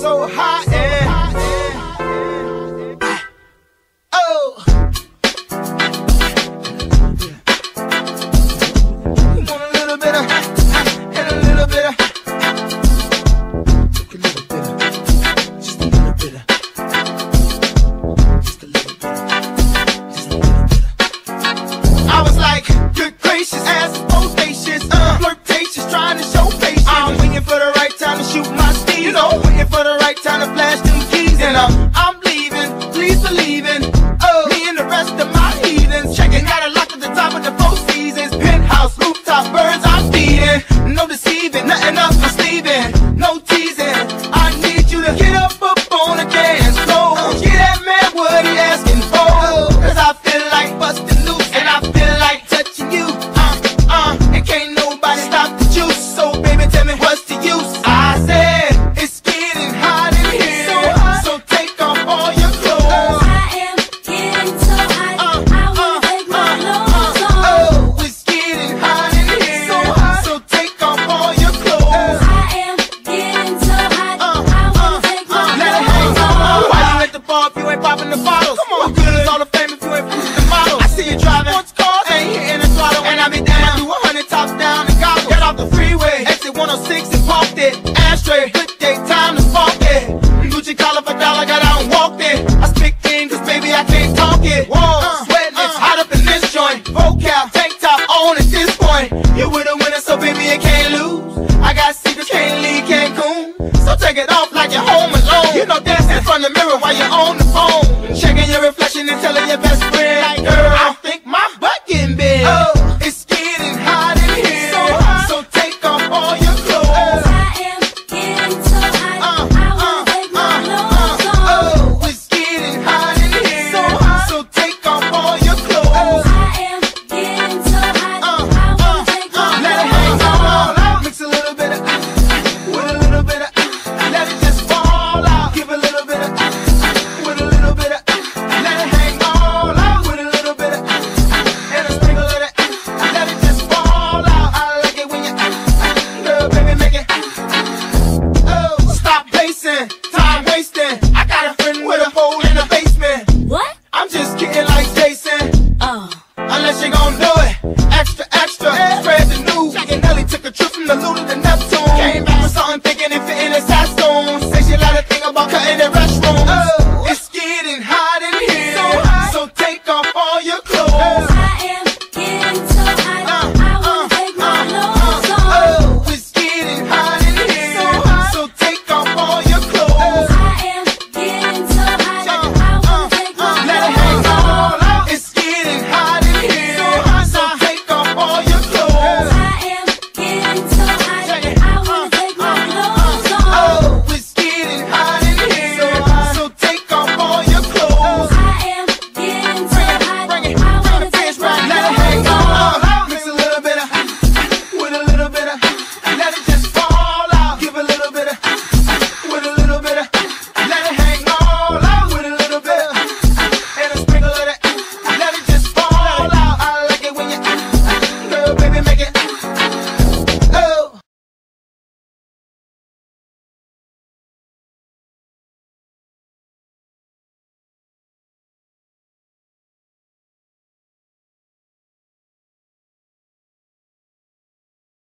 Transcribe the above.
so hot. dog, I got out and walked in. I speak clean, cause baby, I can't talk it. Whoa, uh, sweating, uh, it's hot up in this joint. Vokal, tank top on at this point. You with a winner, so baby, you can't lose. I got secrets, can't leave Cancun. So take it off like you're home alone. You know, dancing in front of the mirror while you're